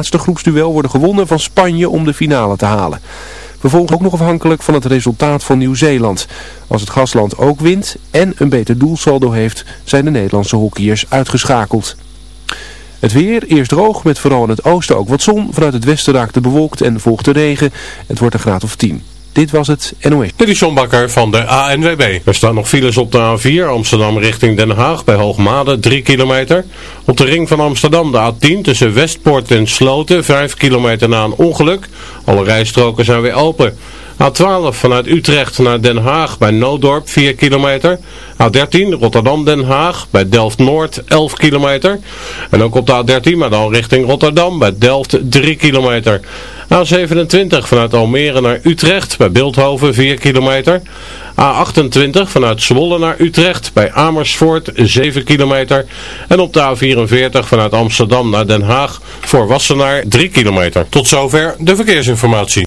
laatste groepsduel worden gewonnen van Spanje om de finale te halen. Vervolgens ook nog afhankelijk van het resultaat van Nieuw-Zeeland. Als het gastland ook wint en een beter doelsaldo heeft, zijn de Nederlandse hockeyers uitgeschakeld. Het weer, eerst droog, met vooral in het oosten ook wat zon. Vanuit het westen raakt het bewolkt en volgt de regen. Het wordt een graad of 10. Dit was het NOS. Dit is John Bakker van de ANWB. Er staan nog files op de A4 Amsterdam richting Den Haag bij Hoogmade 3 kilometer. Op de ring van Amsterdam de A10 tussen Westpoort en Sloten 5 kilometer na een ongeluk. Alle rijstroken zijn weer open. A12 vanuit Utrecht naar Den Haag bij Noodorp 4 kilometer. A13 Rotterdam-Den Haag bij Delft-Noord 11 kilometer. En ook op de A13 maar dan richting Rotterdam bij Delft 3 kilometer. A27 vanuit Almere naar Utrecht bij Beeldhoven 4 kilometer. A28 vanuit Zwolle naar Utrecht bij Amersfoort 7 kilometer. En op de A44 vanuit Amsterdam naar Den Haag voor Wassenaar 3 kilometer. Tot zover de verkeersinformatie.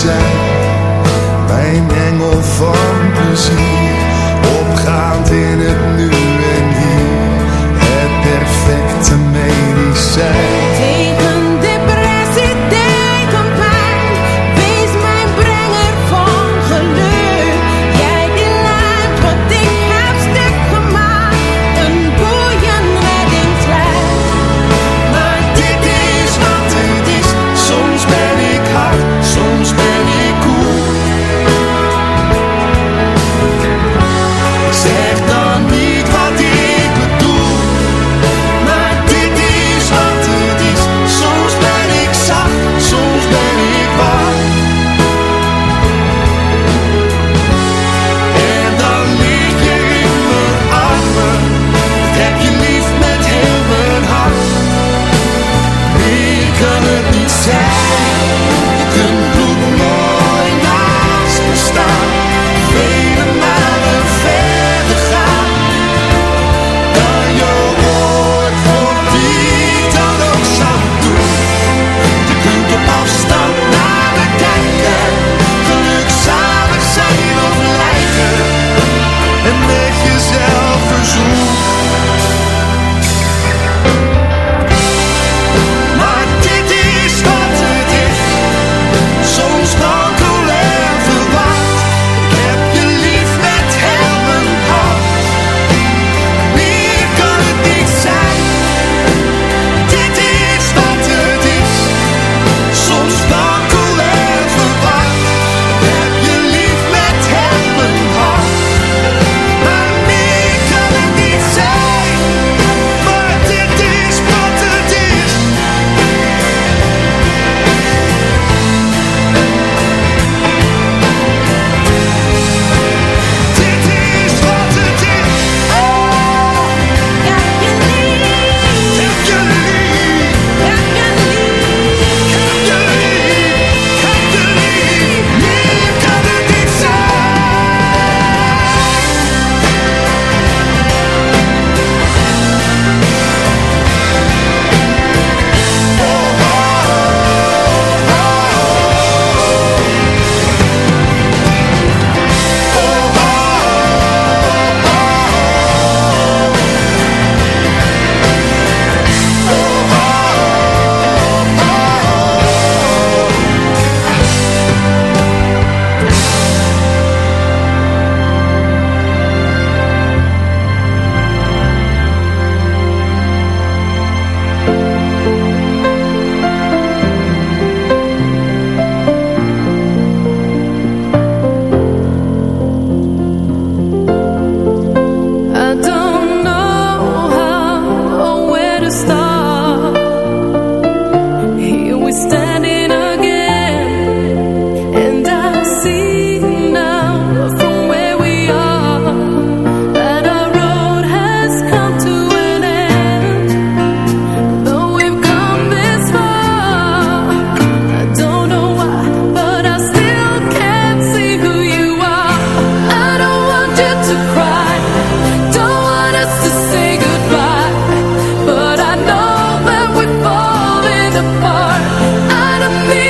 dzisiaj nothing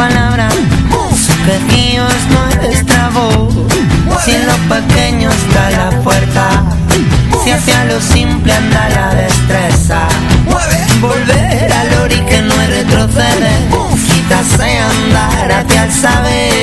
Palabra, pequeño es nuestra voz. Si en lo pequeño está la puerta, si hacia lo simple anda la destreza. Volver al ori que no es retroceder, quítase andar hacia el saber.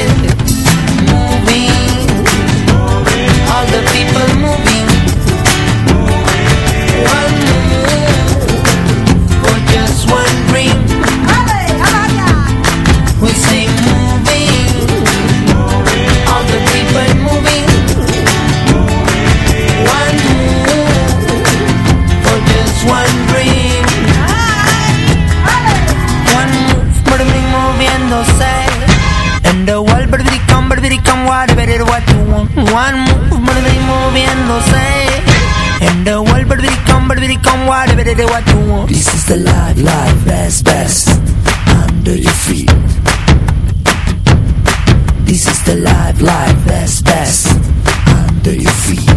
Moviéndose. And the world, berberi come, berberi come, whatever they what you want. This is the life, life, best, best. Under your feet. This is the life, life, best, best. Under your feet.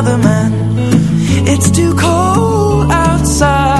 Another man. It's too cold outside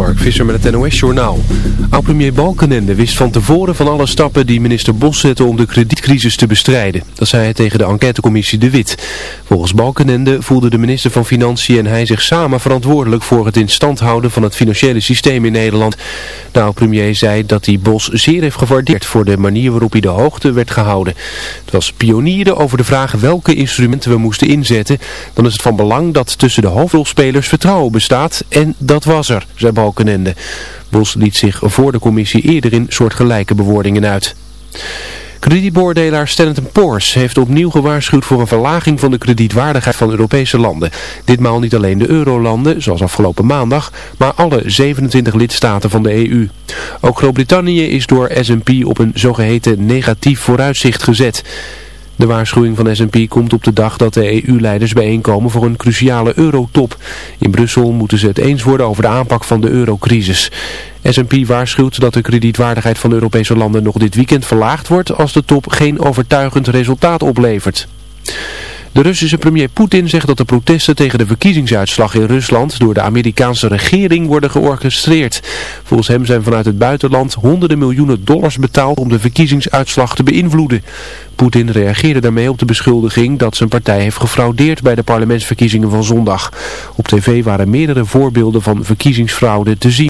Mark Visser met het NOS-journaal. Oud-premier Balkenende wist van tevoren van alle stappen die minister Bos zette om de kredietcrisis te bestrijden. Dat zei hij tegen de enquêtecommissie De Wit. Volgens Balkenende voelde de minister van Financiën en hij zich samen verantwoordelijk voor het in stand houden van het financiële systeem in Nederland. De oud-premier zei dat hij Bos zeer heeft gewaardeerd voor de manier waarop hij de hoogte werd gehouden. Het was pionieren over de vraag welke instrumenten we moesten inzetten. Dan is het van belang dat tussen de hoofdrolspelers vertrouwen bestaat en dat was er, zei Balkenende. Bos liet zich voor de commissie eerder in soortgelijke bewoordingen uit. Kredietbeoordelaar Standard Poor's heeft opnieuw gewaarschuwd voor een verlaging van de kredietwaardigheid van Europese landen. Ditmaal niet alleen de eurolanden, zoals afgelopen maandag, maar alle 27 lidstaten van de EU. Ook Groot-Brittannië is door S&P op een zogeheten negatief vooruitzicht gezet. De waarschuwing van S&P komt op de dag dat de EU-leiders bijeenkomen voor een cruciale eurotop. In Brussel moeten ze het eens worden over de aanpak van de eurocrisis. S&P waarschuwt dat de kredietwaardigheid van de Europese landen nog dit weekend verlaagd wordt als de top geen overtuigend resultaat oplevert. De Russische premier Poetin zegt dat de protesten tegen de verkiezingsuitslag in Rusland door de Amerikaanse regering worden georchestreerd. Volgens hem zijn vanuit het buitenland honderden miljoenen dollars betaald om de verkiezingsuitslag te beïnvloeden. Poetin reageerde daarmee op de beschuldiging dat zijn partij heeft gefraudeerd bij de parlementsverkiezingen van zondag. Op tv waren meerdere voorbeelden van verkiezingsfraude te zien.